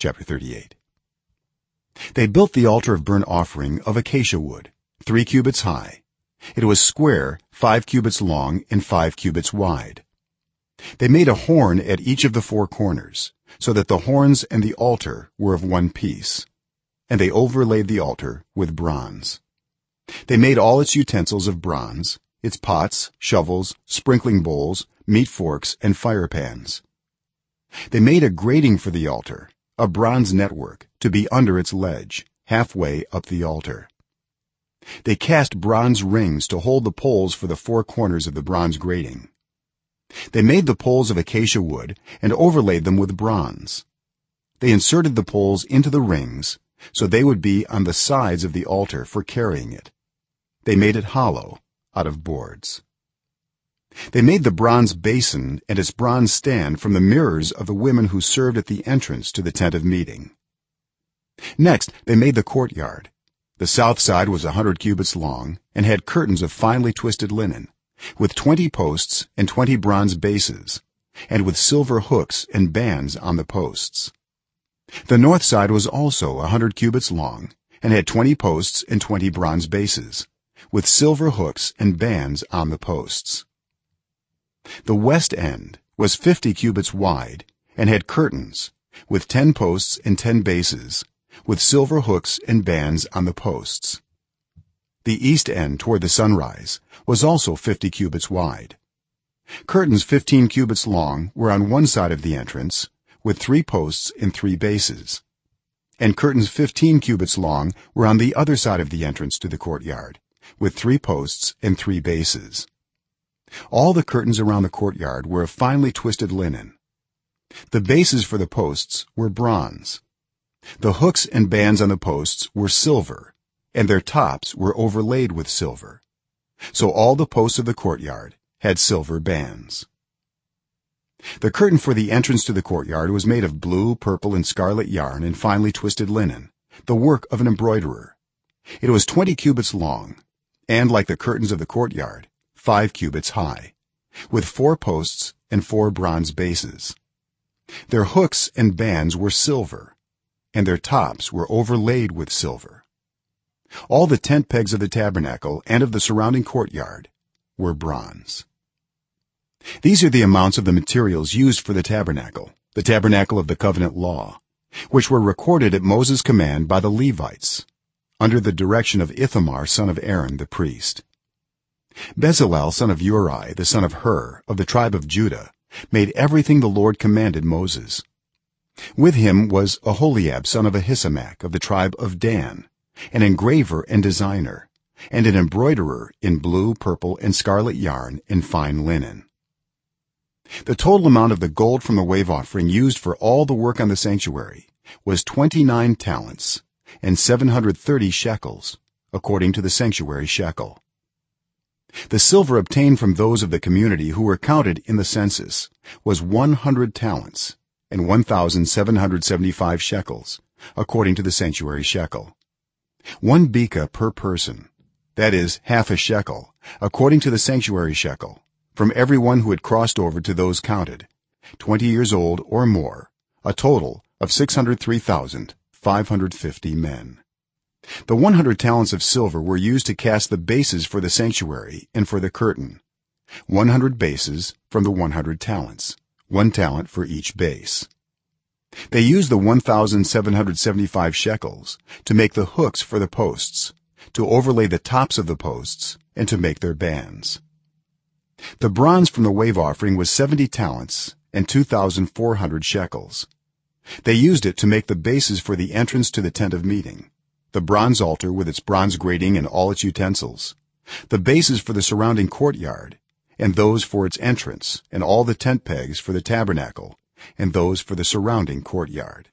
chapter 38 they built the altar of burnt offering of acacia wood 3 cubits high. It was square 5 cubits long and 5 cubits wide. They made a horn at each of the four corners so that the horns and the altar were of one piece. And they overlaid the altar with bronze. They made all its utensils of bronze its pots shovels sprinkling bowls meat forks and fire pans. They made a grating for the altar a bronze network to be under its ledge halfway up the altar. They cast bronze rings to hold the poles for the four corners of the bronze grating. They made the poles of acacia wood and overlaid them with bronze. They inserted the poles into the rings so they would be on the sides of the altar for carrying it. They made it hollow out of boards they made the bronze basin and its bronze stand from the mirrors of the women who served at the entrance to the tent of meeting. Next they made the courtyard. The south side was a 100 cubits long and had curtains of finely twisted linen with 20 posts and 20 bronze bases and with silver hooks and bands on the posts. The north side was also a 100 cubits long and had 20 posts and 20 bronze bases with silver hooks and bands on the posts the west end was 50 cubits wide and had curtains with 10 posts and 10 bases with silver hooks and bands on the posts. The east end toward the sunrise was also 50 cubits wide. Curtains 15 cubits long were on one side of the entrance with 3 posts and 3 bases and curtains 15 cubits long were on the other side of the entrance to the courtyard with 3 posts and 3 bases all the curtains around the courtyard were of finely twisted linen. The bases for the posts were bronze. The hooks and bands on the posts were silver and their tops were overlaid with silver. So all the posts of the courtyard had silver bands. The curtain for the entrance to the courtyard was made of blue purple and scarlet yarn and finely twisted linen the work of an embroiderer. It was 20 cubits long and like the curtains of the courtyard 5 cubits high with four posts and four bronze bases. Their hooks and bands were silver and their tops were overlaid with silver. All the tent pegs of the tabernacle and of the surrounding courtyard were bronze. These are the amounts of the materials used for the tabernacle the tabernacle of the covenant law which were recorded at Moses command by the levites under the direction of Ithamar son of Aaron the priest Bezalel son of Uri the son of Hur of the tribe of Judah made everything the Lord commanded Moses. With him was Oholiab son of Ahisamak of the tribe of Dan an engraver and designer and an embroiderer in blue purple and scarlet yarn and fine linen. The total amount of the gold from the wave offering used for all the work on the sanctuary was 29 talents and 730 shekels according to the sanctuary shekel the silver obtained from those of the community who were counted in the census was 100 talents and 1775 shekels according to the sanctuary shekel. One beka per person that is half a shekel according to the sanctuary shekel from everyone who had crossed over to those counted 20 years old or more a total of 603550 men the 100 talents of silver were used to cast the bases for the sanctuary and for the curtain. 100 bases from the 100 talents 1 talent for each base. They used the 1775 shekels to make the hooks for the posts to overlay the tops of the posts and to make their bands. The bronze from the wave offering was 70 talents and 2400 shekels. They used it to make the bases for the entrance to the tent of meeting the bronze altar with its bronze grating and all its utensils the bases for the surrounding courtyard and those for its entrance and all the tent pegs for the tabernacle and those for the surrounding courtyard